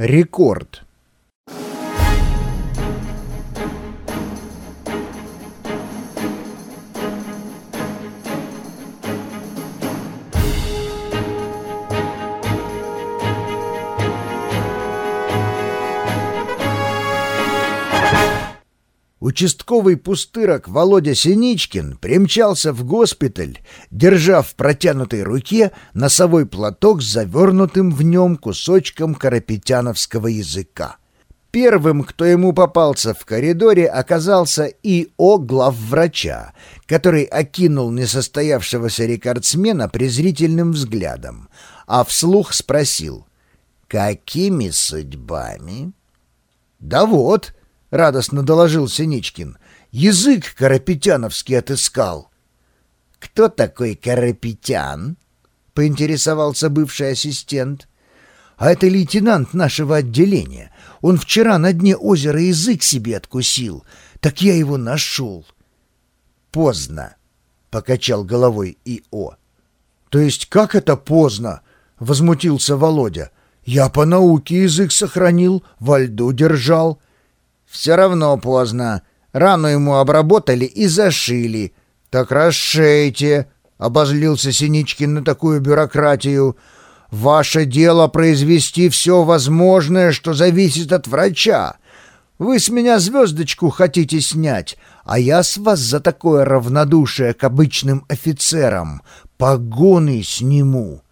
Рекорд. Участковый пустырок Володя Синичкин примчался в госпиталь, держа в протянутой руке носовой платок с завернутым в нем кусочком карапетяновского языка. Первым, кто ему попался в коридоре, оказался И.О. главврача, который окинул несостоявшегося рекордсмена презрительным взглядом, а вслух спросил «Какими судьбами?» «Да вот», — радостно доложил Синичкин. «Язык Карапетяновский отыскал». «Кто такой Карапетян?» — поинтересовался бывший ассистент. «А это лейтенант нашего отделения. Он вчера на дне озера язык себе откусил. Так я его нашел». «Поздно», — покачал головой И.О. «То есть как это поздно?» — возмутился Володя. «Я по науке язык сохранил, во льду держал». Все равно поздно. Рану ему обработали и зашили. Так расшейте, — обозлился Синичкин на такую бюрократию. Ваше дело произвести все возможное, что зависит от врача. Вы с меня звездочку хотите снять, а я с вас за такое равнодушие к обычным офицерам погоны сниму.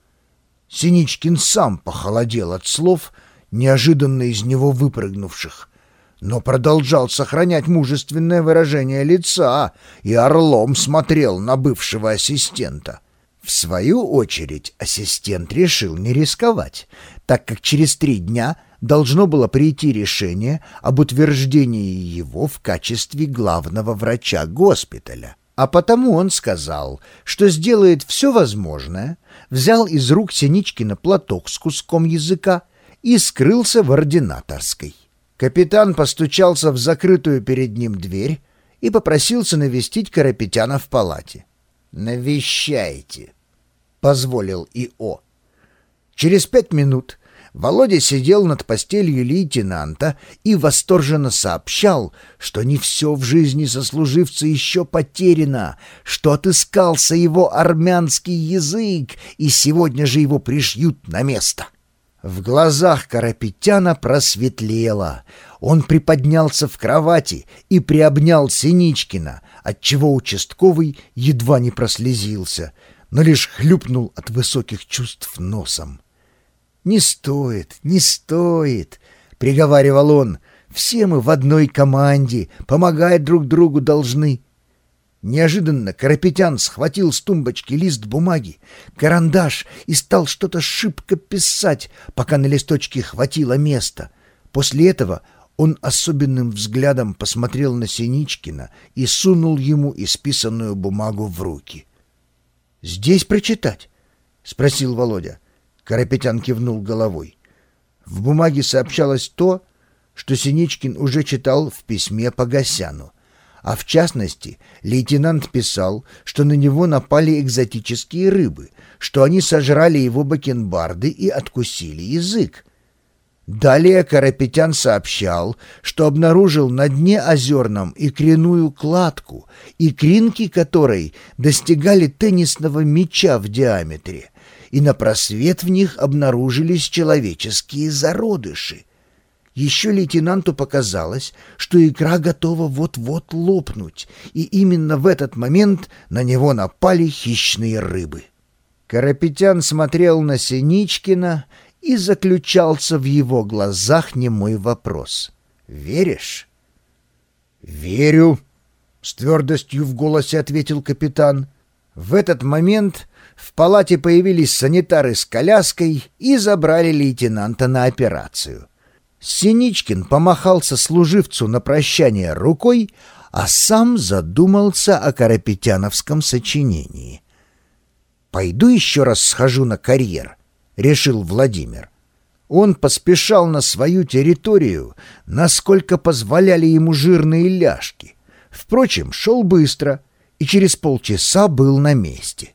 Синичкин сам похолодел от слов, неожиданно из него выпрыгнувших но продолжал сохранять мужественное выражение лица и орлом смотрел на бывшего ассистента. В свою очередь ассистент решил не рисковать, так как через три дня должно было прийти решение об утверждении его в качестве главного врача госпиталя. А потому он сказал, что сделает все возможное, взял из рук Синичкина платок с куском языка и скрылся в ординаторской. Капитан постучался в закрытую перед ним дверь и попросился навестить Карапетяна в палате. «Навещайте», — позволил И.О. Через пять минут Володя сидел над постелью лейтенанта и восторженно сообщал, что не все в жизни сослуживца еще потеряно, что отыскался его армянский язык, и сегодня же его пришьют на место. В глазах Карапетяна просветлело. Он приподнялся в кровати и приобнял Синичкина, отчего участковый едва не прослезился, но лишь хлюпнул от высоких чувств носом. «Не стоит, не стоит», — приговаривал он, — «все мы в одной команде, помогать друг другу должны». Неожиданно Карапетян схватил с тумбочки лист бумаги, карандаш и стал что-то шибко писать, пока на листочке хватило места. После этого он особенным взглядом посмотрел на Синичкина и сунул ему исписанную бумагу в руки. «Здесь прочитать?» — спросил Володя. Карапетян кивнул головой. В бумаге сообщалось то, что Синичкин уже читал в письме Погосяну — а в частности, лейтенант писал, что на него напали экзотические рыбы, что они сожрали его бакенбарды и откусили язык. Далее Карапетян сообщал, что обнаружил на дне озерном икряную кладку, икринки которой достигали теннисного мяча в диаметре, и на просвет в них обнаружились человеческие зародыши. Еще лейтенанту показалось, что икра готова вот-вот лопнуть, и именно в этот момент на него напали хищные рыбы. Карапетян смотрел на Синичкина, и заключался в его глазах немой вопрос. «Веришь?» «Верю», — с твердостью в голосе ответил капитан. В этот момент в палате появились санитары с коляской и забрали лейтенанта на операцию. Синичкин помахал сослуживцу на прощание рукой, а сам задумался о карапетяновском сочинении. «Пойду еще раз схожу на карьер», — решил Владимир. Он поспешал на свою территорию, насколько позволяли ему жирные ляжки. Впрочем, шел быстро и через полчаса был на месте.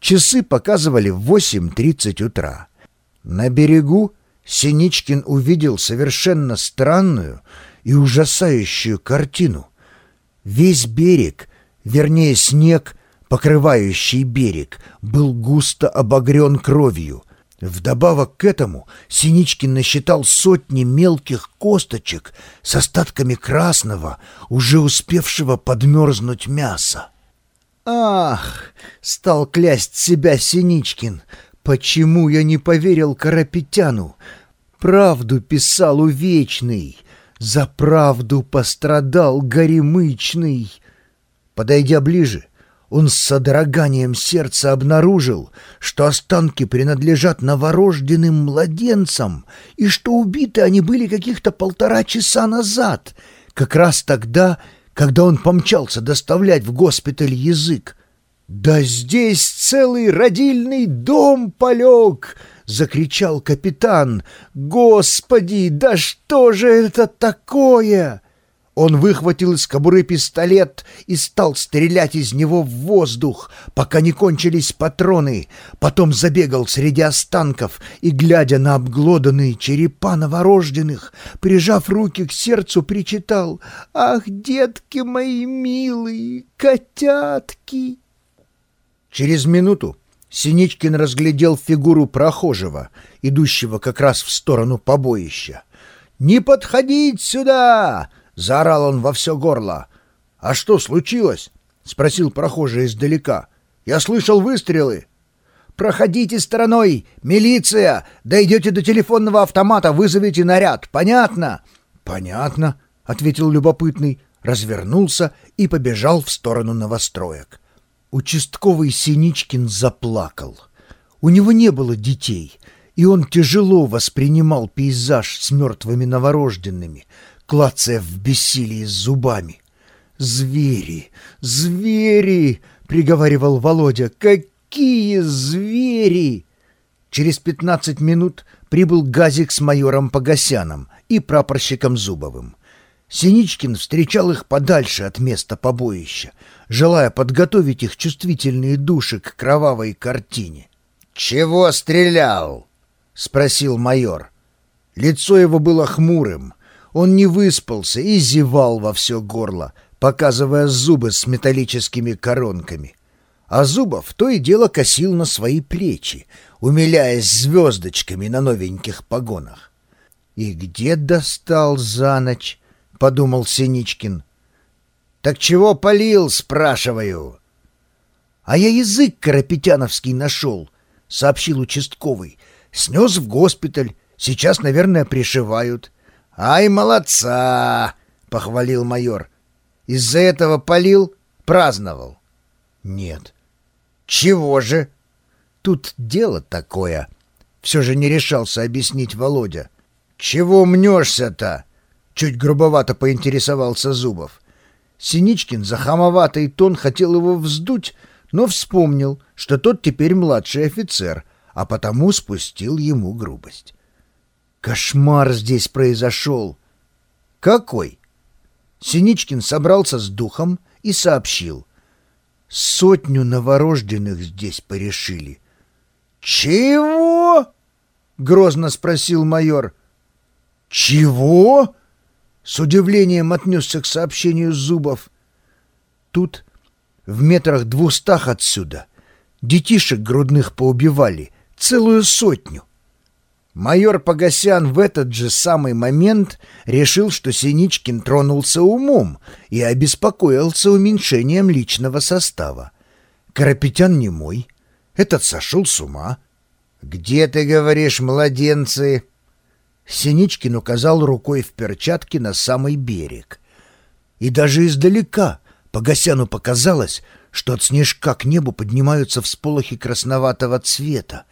Часы показывали в 8.30 утра. На берегу Синичкин увидел совершенно странную и ужасающую картину. Весь берег, вернее снег, покрывающий берег, был густо обогрен кровью. Вдобавок к этому Синичкин насчитал сотни мелких косточек с остатками красного, уже успевшего подмерзнуть мяса. «Ах!» — стал клясть себя Синичкин. «Почему я не поверил Карапетяну? Правду писал увечный, за правду пострадал горемычный». Подойдя ближе, он с содроганием сердца обнаружил, что останки принадлежат новорожденным младенцам и что убиты они были каких-то полтора часа назад, как раз тогда, когда он помчался доставлять в госпиталь язык. «Да здесь целый родильный дом полег!» — закричал капитан. «Господи, да что же это такое?» Он выхватил из кобуры пистолет и стал стрелять из него в воздух, пока не кончились патроны. Потом забегал среди останков и, глядя на обглоданные черепа новорожденных, прижав руки к сердцу, причитал «Ах, детки мои милые, котятки!» Через минуту Синичкин разглядел фигуру прохожего, идущего как раз в сторону побоища. «Не подходить сюда!» Заорал он во все горло. «А что случилось?» — спросил прохожий издалека. «Я слышал выстрелы». «Проходите стороной! Милиция! Дойдете до телефонного автомата, вызовите наряд. Понятно?» «Понятно», — ответил любопытный, развернулся и побежал в сторону новостроек. Участковый Синичкин заплакал. У него не было детей, и он тяжело воспринимал пейзаж с мертвыми новорожденными, клацая в бессилии зубами. «Звери! Звери!» — приговаривал Володя. «Какие звери!» Через пятнадцать минут прибыл Газик с майором Погосяном и прапорщиком Зубовым. Синичкин встречал их подальше от места побоища, желая подготовить их чувствительные души к кровавой картине. «Чего стрелял?» — спросил майор. Лицо его было хмурым, он не выспался и зевал во все горло, показывая зубы с металлическими коронками. А Зубов то и дело косил на свои плечи, умиляясь звездочками на новеньких погонах. «И где достал за ночь?» — подумал Синичкин. «Так чего полил, спрашиваю?» «А я язык карапетяновский нашел», — сообщил участковый. «Снес в госпиталь. Сейчас, наверное, пришивают». «Ай, молодца!» — похвалил майор. «Из-за этого полил? Праздновал?» «Нет». «Чего же?» «Тут дело такое», — все же не решался объяснить Володя. «Чего мнешься-то?» — чуть грубовато поинтересовался Зубов. Синичкин за хамоватый тон хотел его вздуть, но вспомнил, что тот теперь младший офицер, а потому спустил ему грубость. Кошмар здесь произошел. Какой? Синичкин собрался с духом и сообщил. Сотню новорожденных здесь порешили. «Чего?» — грозно спросил майор. «Чего?» — с удивлением отнесся к сообщению Зубов. Тут, в метрах двухстах отсюда, детишек грудных поубивали, целую сотню. Майор Погосян в этот же самый момент решил, что Синичкин тронулся умом и обеспокоился уменьшением личного состава. Карапетян не мой. Этот сошел с ума. «Где, ты говоришь, младенцы?» Синичкин указал рукой в перчатке на самый берег. И даже издалека Погосяну показалось, что от снежка к небу поднимаются всполохи красноватого цвета,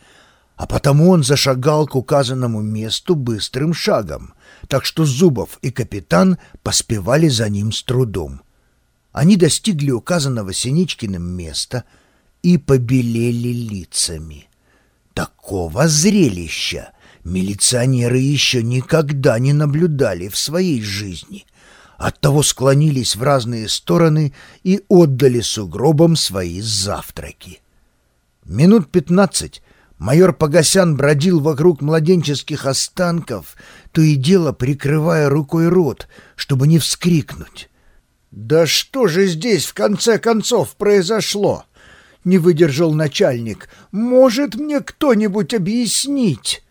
а потому он зашагал к указанному месту быстрым шагом, так что Зубов и капитан поспевали за ним с трудом. Они достигли указанного Синичкиным места и побелели лицами. Такого зрелища милиционеры еще никогда не наблюдали в своей жизни. Оттого склонились в разные стороны и отдали сугробам свои завтраки. Минут пятнадцать Майор Погосян бродил вокруг младенческих останков, то и дело прикрывая рукой рот, чтобы не вскрикнуть. «Да что же здесь в конце концов произошло?» — не выдержал начальник. «Может мне кто-нибудь объяснить?»